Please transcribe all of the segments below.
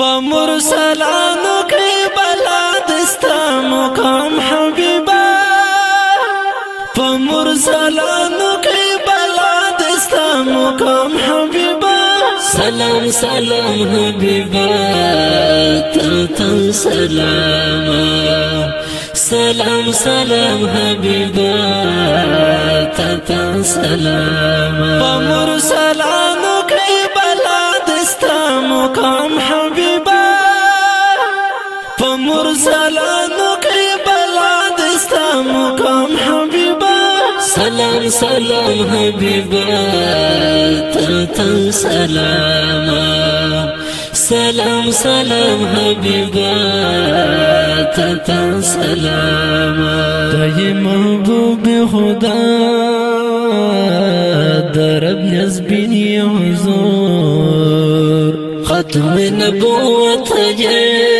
په مرسلانو کې بلاد استا مقام حبيبا په مرسلانو کې بلاد استا مقام حبيبا سلام سلام حبيبا تا سلام. سلام سلام حبيبا تا سلام. په مرسلانو سلام سلام حبيبا تا سلام. سلام سلام حبيبا تا سلام. دای محبوب خدا درب نزبین حضور. ختم نبوت جيت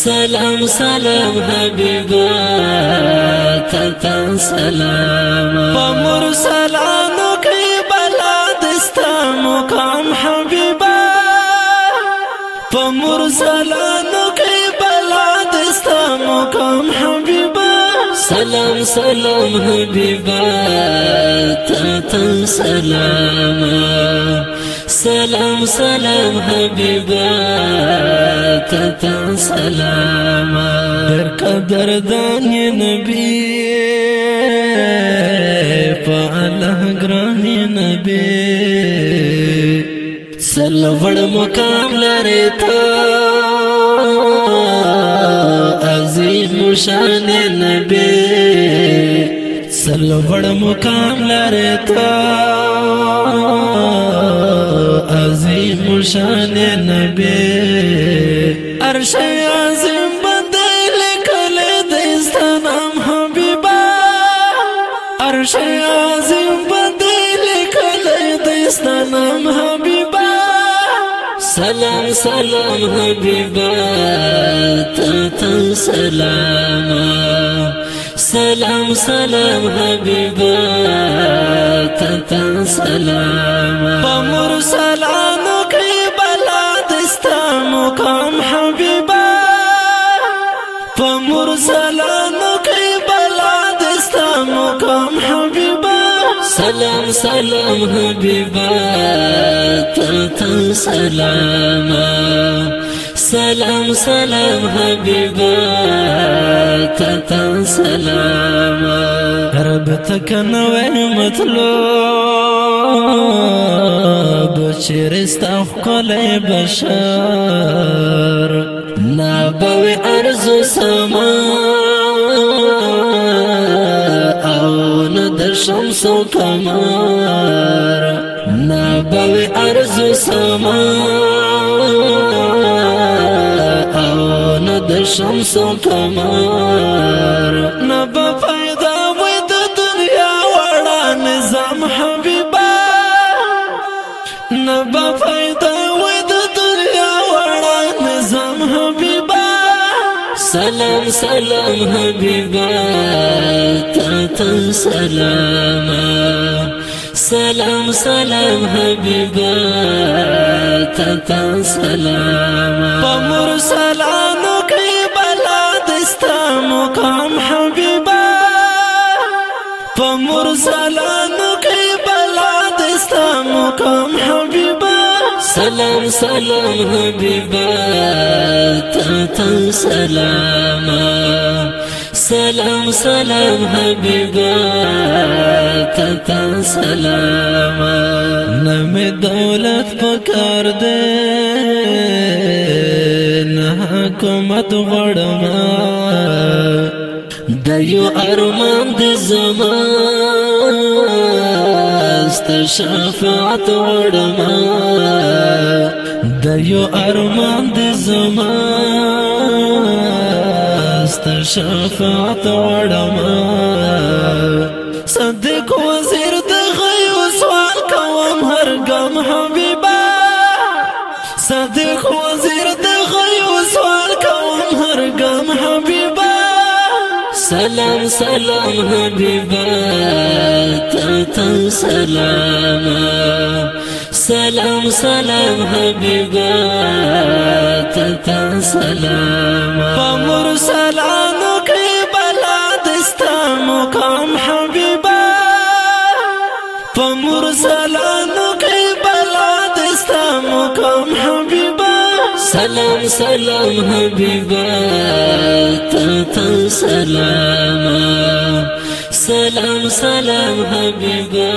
سلام سلام حبيبا تا سلام. مرسلانو کې بلاد استا مقام حبيبا په مرسلانو کې بلاد استا مقام حبيبا سلام سلام حبيبا تا سلام. سلام سلام حبيبا تا سلام در قدر دان نبی. په الله ګران نبی. سلوړ مقام لري ته عظیم شان نبی. سلوړ مقام لري ته عظیم شان نبی هر شی عظیم بدای لیکل د استنام حبیبا. هر شی عظیم بدای لیکل د استنام حبیبا. سلام سلام حبیبا. تن سلام. سلام سلام حبیبا. تن سلام. بمر سلام سلام سلام حبيبا تا سلام سلام سلام حبيبا تا سلام رب تکنوې مطلوب. چیرستا خلې بشر. نبوي أرزو سما. أو ندر شمس و کمار نبوي ارزو سما أو ندر شمس و کمار نبا پیدا وې د دنیا وړا نظام حبيبا نبا پیدا وې د دنیا وړا نظام حبيبا سلام سلام حبيبا سلام سلام سلام حبيبا تا سلام. په مرسلانو کې بلاد استا مقام حبيبا په مرسلانو کې بلاد استا مقام حبيبا سلام سلام حبيبا تا سلام. سلام سلام حبيبا تا سلام نمې دولت پکار دې نه حکومت غړم د یو ارمان د زما ست شفاعت وړما د یو ارمان د زما شفاعت صدق وزیر د غيو سوال کوم هر غم حبيبا. صدق وزیر سوال هر غم حبيبا. سلام سلام حبيبا. تا سلام. سلام سلام حبيبا تا سلام. فمرسلانو کې بلا دستا مقام حبيبا. فمرسلانو کې بلا دستا مقام حبيبا. سلام سلام حبيبا تا سلام. سلام سلام حبيبا